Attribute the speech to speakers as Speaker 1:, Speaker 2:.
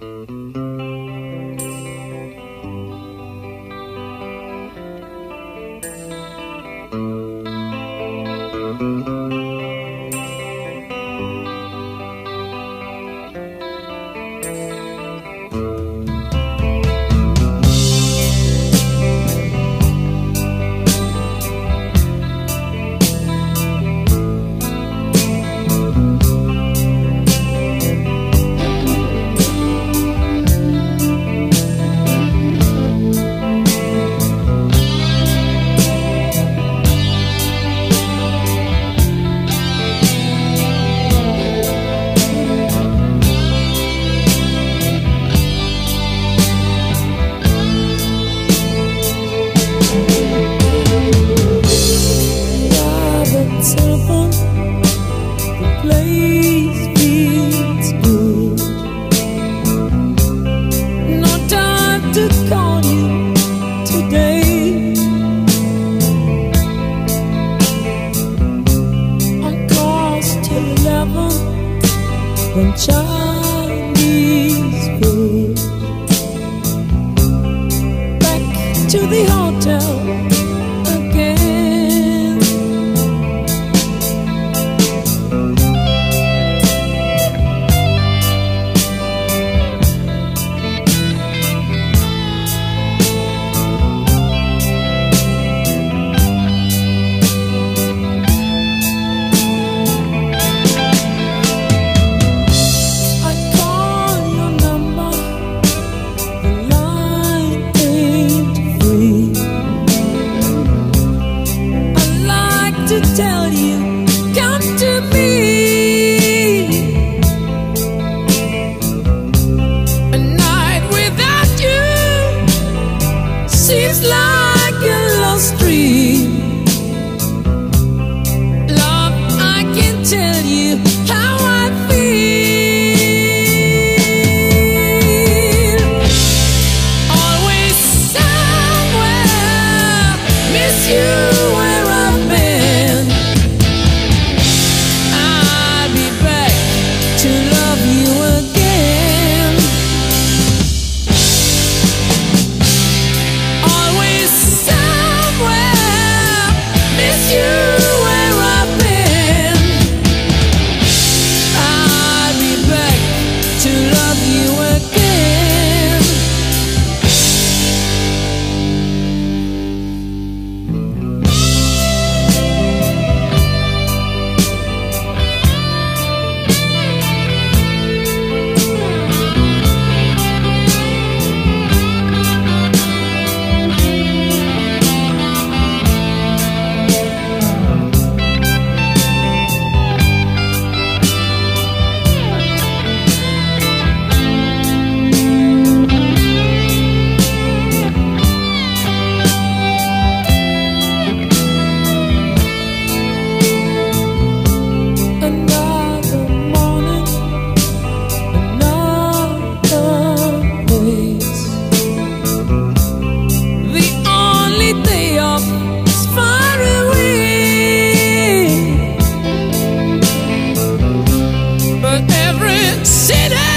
Speaker 1: you to the sinner.